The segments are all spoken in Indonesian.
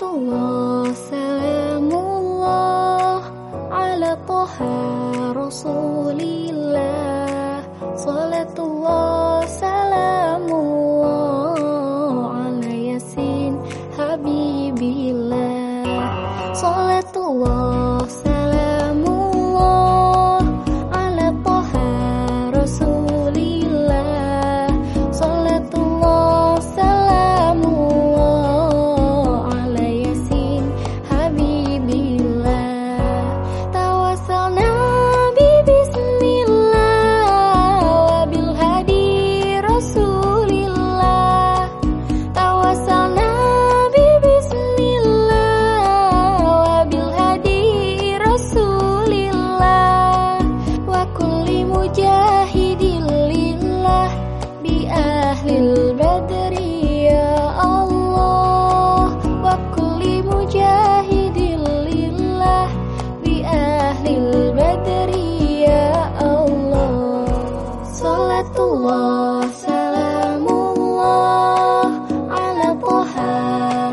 صلاة الله سلام الله على طه رسول الله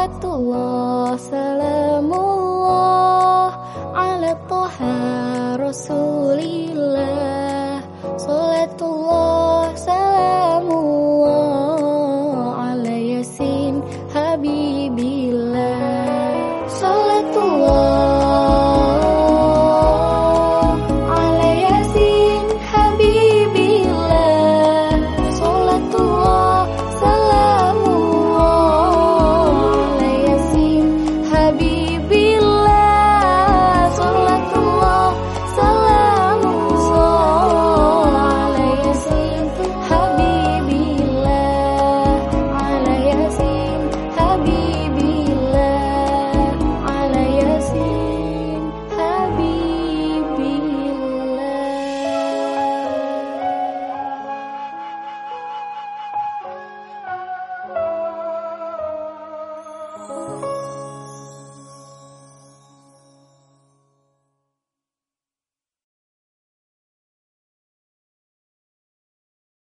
Salatullah Salamullah Ala toha Rasulillah. Salatullah Salamullah Ala yasin Habibi.